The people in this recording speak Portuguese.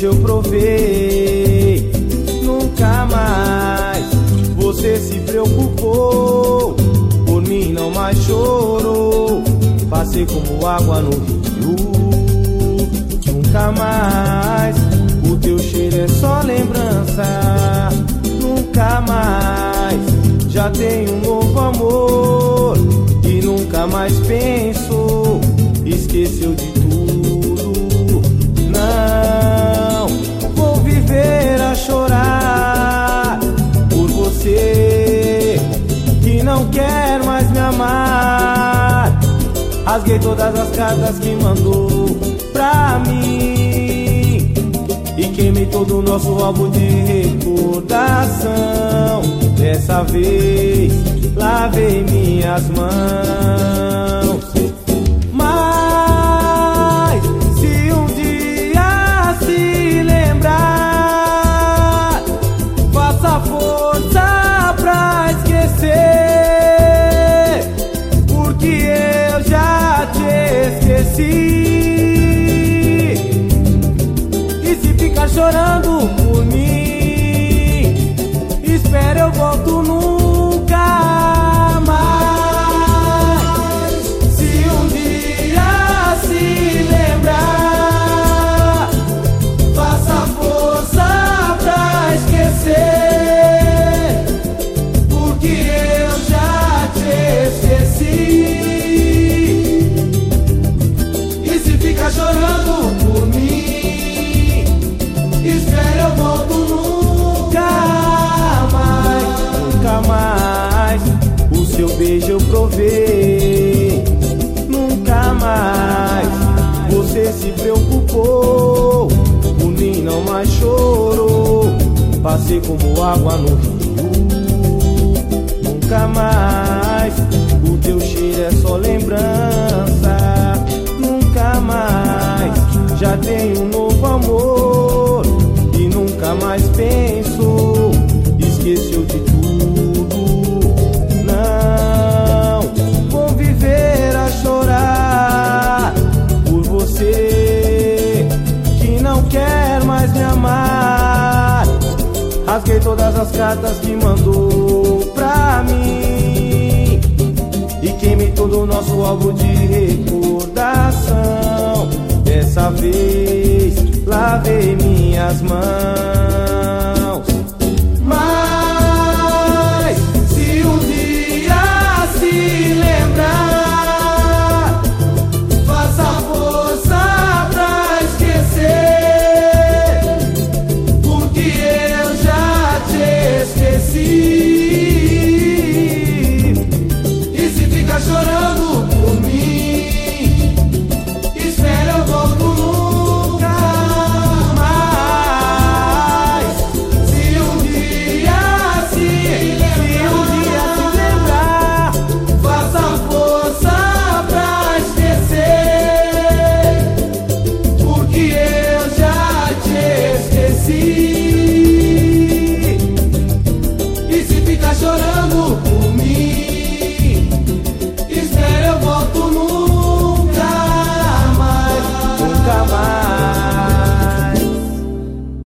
eu provei. Nunca mais você se preocupou. Por mim não mais chorou. Passei como água no rio. Nunca mais o teu cheiro é só lembrança. Nunca mais já tenho um novo amor. E nunca mais penso. Esqueceu de Rasguei todas as cartas que mandou pra mim e queimei todo o nosso álbum de recordação. Dessa vez lavei minhas mãos. Esqueci. E se ficar chorando por mim, espera eu volto nunca mais. Se um dia se lembrar, faça força pra esquecer, porque eu já te esqueci. Nunca mais. Você se preocupou, por mim não mais chorou. Passei como água no rio, nunca mais. O teu cheiro é só lembrança, nunca mais. Já tenho um novo amor e nunca mais penso. Rasguei todas as cartas que mandou pra mim e queimei todo o nosso álbum de recordação. Dessa vez lavei minhas mãos. What